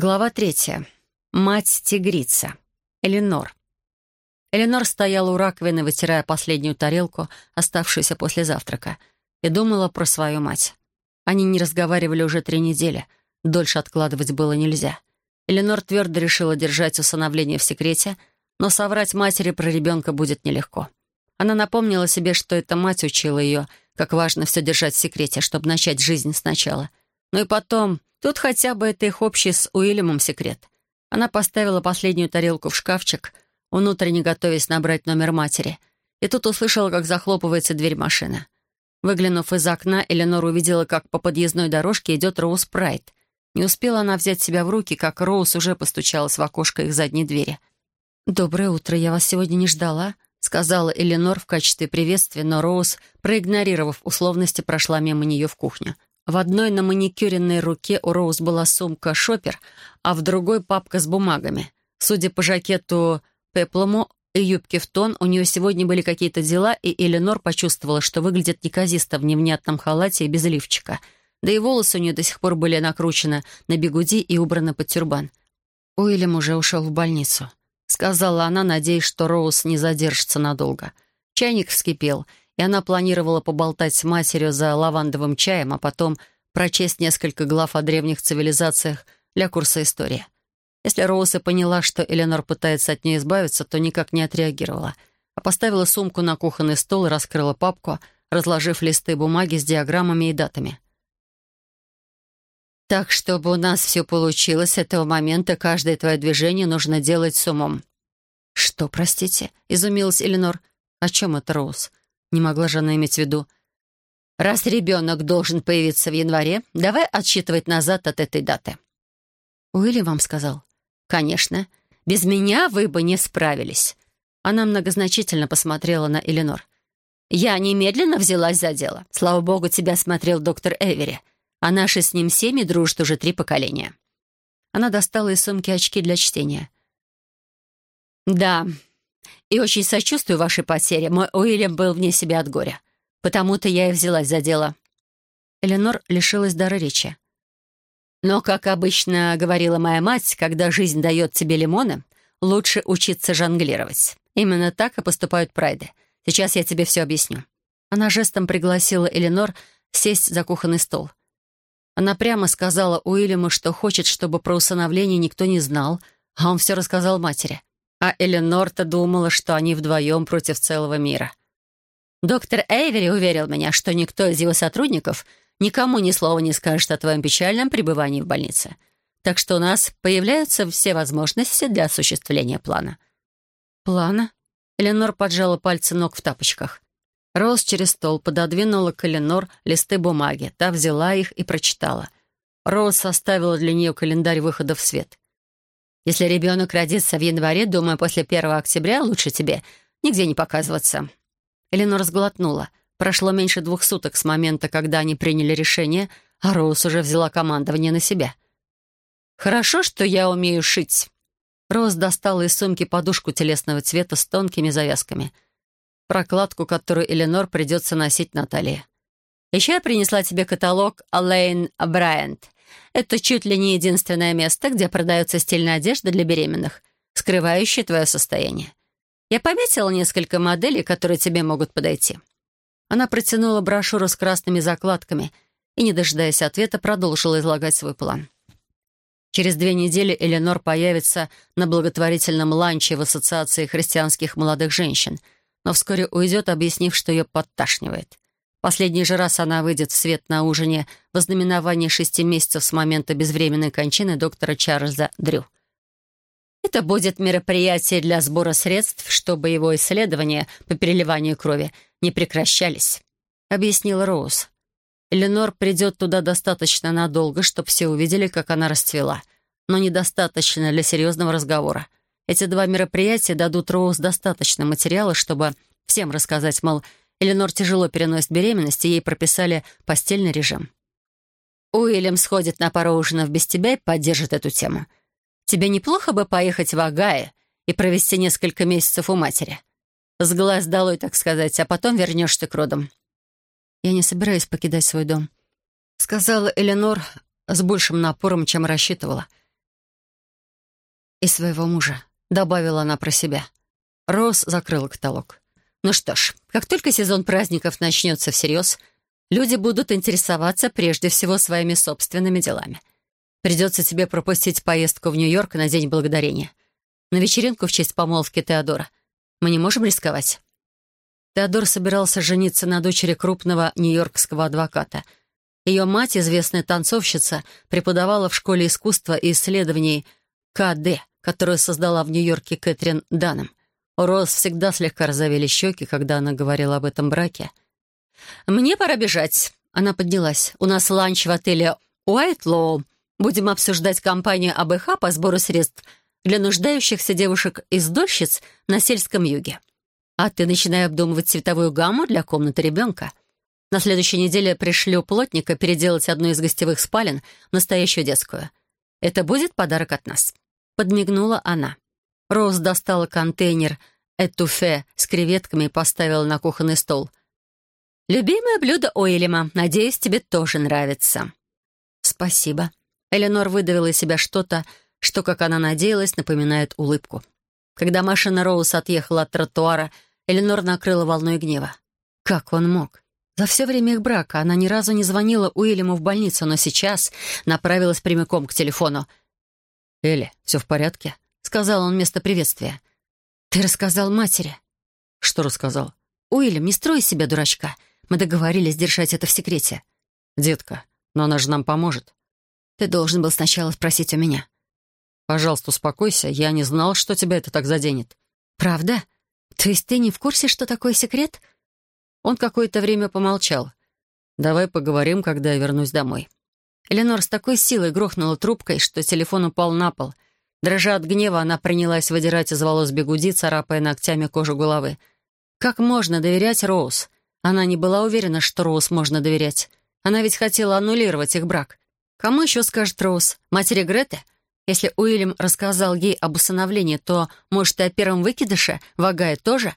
Глава третья. Мать-тигрица. Эленор. Эленор стояла у раковины, вытирая последнюю тарелку, оставшуюся после завтрака, и думала про свою мать. Они не разговаривали уже три недели. Дольше откладывать было нельзя. Эленор твердо решила держать усыновление в секрете, но соврать матери про ребенка будет нелегко. Она напомнила себе, что эта мать учила ее, как важно все держать в секрете, чтобы начать жизнь сначала. Ну и потом Тут хотя бы это их общий с Уильямом секрет. Она поставила последнюю тарелку в шкафчик, внутренне готовясь набрать номер матери. И тут услышала, как захлопывается дверь машины. Выглянув из окна, Эленор увидела, как по подъездной дорожке идет Роуз Прайд. Не успела она взять себя в руки, как Роуз уже постучалась в окошко их задней двери. «Доброе утро, я вас сегодня не ждала», — сказала Эленор в качестве приветствия, но Роуз, проигнорировав условности, прошла мимо нее в кухню. В одной на маникюренной руке у Роуз была сумка «Шопер», а в другой — папка с бумагами. Судя по жакету пеплому и юбке в тон, у нее сегодня были какие-то дела, и Эленор почувствовала, что выглядит неказисто в невнятном халате и без лифчика. Да и волосы у нее до сих пор были накручены на бегуди и убраны под тюрбан. Уильям уже ушел в больницу. Сказала она, надеясь, что Роуз не задержится надолго. Чайник вскипел — и она планировала поболтать с матерью за лавандовым чаем, а потом прочесть несколько глав о древних цивилизациях для курса истории. Если Роуз поняла, что Эленор пытается от нее избавиться, то никак не отреагировала, а поставила сумку на кухонный стол и раскрыла папку, разложив листы бумаги с диаграммами и датами. «Так, чтобы у нас все получилось, с этого момента каждое твое движение нужно делать с умом». «Что, простите?» — изумилась Эленор. «О чем это, Роуз?» Не могла же она иметь в виду. «Раз ребенок должен появиться в январе, давай отсчитывать назад от этой даты». «Уилли вам сказал?» «Конечно. Без меня вы бы не справились». Она многозначительно посмотрела на Эленор. «Я немедленно взялась за дело. Слава богу, тебя смотрел доктор Эвери. А наши с ним семьи дружат уже три поколения». Она достала из сумки очки для чтения. «Да, и очень сочувствую вашей потере. Мой Уильям был вне себя от горя. Потому-то я и взялась за дело». Эленор лишилась дара речи. «Но, как обычно говорила моя мать, когда жизнь дает тебе лимоны, лучше учиться жонглировать. Именно так и поступают прайды. Сейчас я тебе все объясню». Она жестом пригласила Эленор сесть за кухонный стол. Она прямо сказала Уильяму, что хочет, чтобы про усыновление никто не знал, а он все рассказал матери. А Эленор-то думала, что они вдвоем против целого мира. Доктор Эйвери уверил меня, что никто из его сотрудников никому ни слова не скажет о твоем печальном пребывании в больнице. Так что у нас появляются все возможности для осуществления плана». «Плана?» Эленор поджала пальцы ног в тапочках. Роуз через стол пододвинула к Эленор листы бумаги. Та взяла их и прочитала. Роуз составила для нее календарь выхода в свет. Если ребенок родится в январе, думаю, после 1 октября лучше тебе нигде не показываться». Эленор сглотнула. Прошло меньше двух суток с момента, когда они приняли решение, а Роуз уже взяла командование на себя. «Хорошо, что я умею шить». Роуз достала из сумки подушку телесного цвета с тонкими завязками. Прокладку, которую Эленор придется носить на талии. «Еще я принесла тебе каталог Алэйн Брайант. Это чуть ли не единственное место, где продается стильная одежда для беременных, скрывающая твое состояние. Я пометила несколько моделей, которые тебе могут подойти». Она протянула брошюру с красными закладками и, не дожидаясь ответа, продолжила излагать свой план. Через две недели Эленор появится на благотворительном ланче в Ассоциации христианских молодых женщин, но вскоре уйдет, объяснив, что ее подташнивает. Последний же раз она выйдет в свет на ужине в ознаменовании шести месяцев с момента безвременной кончины доктора Чарльза Дрю. Это будет мероприятие для сбора средств, чтобы его исследования по переливанию крови не прекращались, объяснила Роуз. Эленор придет туда достаточно надолго, чтобы все увидели, как она расцвела, но недостаточно для серьезного разговора. Эти два мероприятия дадут Роуз достаточно материала, чтобы всем рассказать, мол, Эленор тяжело переносит беременность, и ей прописали постельный режим. Уильям сходит на пару ужинов без тебя и поддержит эту тему. Тебе неплохо бы поехать в Агае и провести несколько месяцев у матери. С глаз долой, так сказать, а потом вернешься к родам. Я не собираюсь покидать свой дом, сказала Эленор с большим напором, чем рассчитывала. И своего мужа, добавила она про себя. Роуз закрыла каталог. Ну что ж, как только сезон праздников начнется всерьез, люди будут интересоваться прежде всего своими собственными делами. Придется тебе пропустить поездку в Нью-Йорк на День Благодарения. На вечеринку в честь помолвки Теодора. Мы не можем рисковать. Теодор собирался жениться на дочери крупного нью-йоркского адвоката. Ее мать, известная танцовщица, преподавала в школе искусства и исследований КД, которую создала в Нью-Йорке Кэтрин Данном. У Роз всегда слегка розовели щеки, когда она говорила об этом браке. «Мне пора бежать». Она поднялась. «У нас ланч в отеле «Уайтлоу». Будем обсуждать кампанию АБХ по сбору средств для нуждающихся девушек-издольщиц на сельском юге. А ты начинай обдумывать цветовую гамму для комнаты ребенка. На следующей неделе пришлю плотника переделать одну из гостевых спален в настоящую детскую. Это будет подарок от нас». Подмигнула она. Роуз достала контейнер этуфе с креветками и поставила на кухонный стол. «Любимое блюдо Уильяма. Надеюсь, тебе тоже нравится». «Спасибо». Эленор выдавила из себя что-то, что, как она надеялась, напоминает улыбку. Когда машина Роуз отъехала от тротуара, Эленор накрыла волной гнева. Как он мог? За все время их брака она ни разу не звонила Уильяму в больницу, но сейчас направилась прямиком к телефону. «Элли, все в порядке?» — сказал он вместо приветствия. «Ты рассказал матери». «Что рассказал?» «Уильям, не строй себя дурачка. Мы договорились держать это в секрете». «Детка, но она же нам поможет». «Ты должен был сначала спросить у меня». «Пожалуйста, успокойся. Я не знал, что тебя это так заденет». «Правда? То есть ты не в курсе, что такое секрет?» Он какое-то время помолчал. «Давай поговорим, когда я вернусь домой». Эленор с такой силой грохнула трубкой, что телефон упал на пол — Дрожа от гнева, она принялась выдирать из волос бегуди, царапая ногтями кожу головы. Как можно доверять Роуз? Она не была уверена, что Роуз можно доверять. Она ведь хотела аннулировать их брак. Кому еще скажет Роуз? Матери Греты? Если Уильям рассказал ей об усыновлении, то, может, и о первом выкидыше Вагая тоже?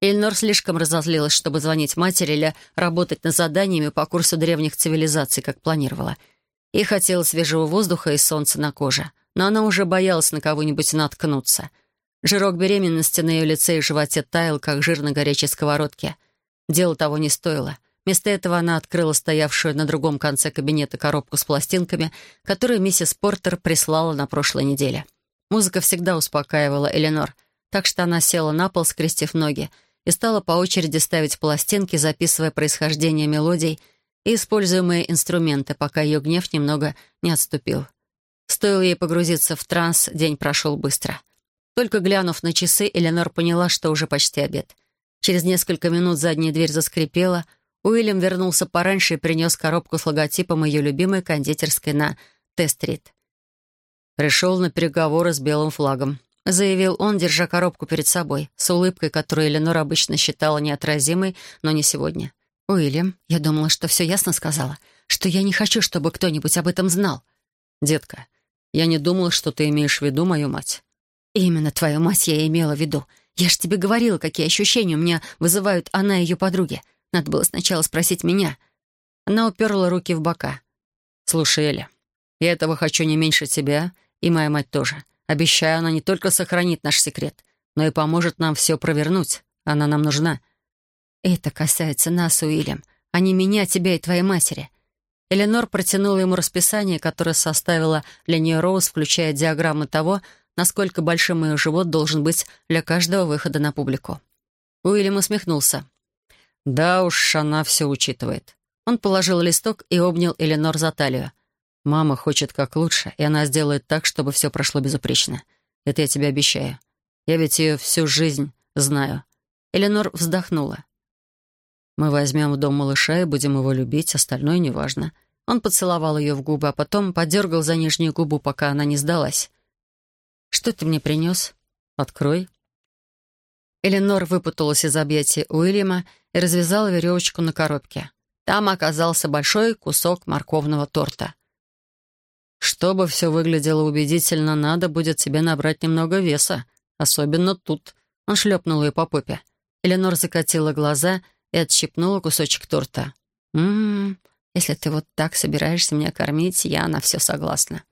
Эльнор слишком разозлилась, чтобы звонить матери или работать над заданиями по курсу древних цивилизаций, как планировала. И хотела свежего воздуха и солнца на коже но она уже боялась на кого-нибудь наткнуться. Жирок беременности на ее лице и животе таял, как жир на горячей сковородке. Дело того не стоило. Вместо этого она открыла стоявшую на другом конце кабинета коробку с пластинками, которую миссис Портер прислала на прошлой неделе. Музыка всегда успокаивала Эленор, так что она села на пол, скрестив ноги, и стала по очереди ставить пластинки, записывая происхождение мелодий и используемые инструменты, пока ее гнев немного не отступил. Стоило ей погрузиться в транс, день прошел быстро. Только глянув на часы, Эленор поняла, что уже почти обед. Через несколько минут задняя дверь заскрипела. Уильям вернулся пораньше и принес коробку с логотипом ее любимой кондитерской на Т-стрит. «Пришел на переговоры с белым флагом», — заявил он, держа коробку перед собой, с улыбкой, которую Эленор обычно считала неотразимой, но не сегодня. «Уильям, я думала, что все ясно сказала, что я не хочу, чтобы кто-нибудь об этом знал». «Детка, я не думал, что ты имеешь в виду мою мать». «Именно твою мать я имела в виду. Я ж тебе говорила, какие ощущения у меня вызывают она и ее подруги. Надо было сначала спросить меня». Она уперла руки в бока. «Слушай, Эля, я этого хочу не меньше тебя, и моя мать тоже. Обещаю, она не только сохранит наш секрет, но и поможет нам все провернуть. Она нам нужна». «Это касается нас, Уильям, а не меня, тебя и твоей матери. Эленор протянула ему расписание, которое составила для нее Роуз, включая диаграммы того, насколько большим ее живот должен быть для каждого выхода на публику. Уильям усмехнулся. «Да уж, она все учитывает». Он положил листок и обнял Эленор за талию. «Мама хочет как лучше, и она сделает так, чтобы все прошло безупречно. Это я тебе обещаю. Я ведь ее всю жизнь знаю». Эленор вздохнула. «Мы возьмем в дом малыша и будем его любить, остальное неважно. Он поцеловал ее в губы, а потом подергал за нижнюю губу, пока она не сдалась. «Что ты мне принес? Открой». Эленор выпуталась из объятий Уильяма и развязала веревочку на коробке. Там оказался большой кусок морковного торта. «Чтобы все выглядело убедительно, надо будет тебе набрать немного веса, особенно тут». Он шлепнул ее по попе. Эленор закатила глаза и отщипнула кусочек торта. «М-м-м, если ты вот так собираешься меня кормить, я на все согласна».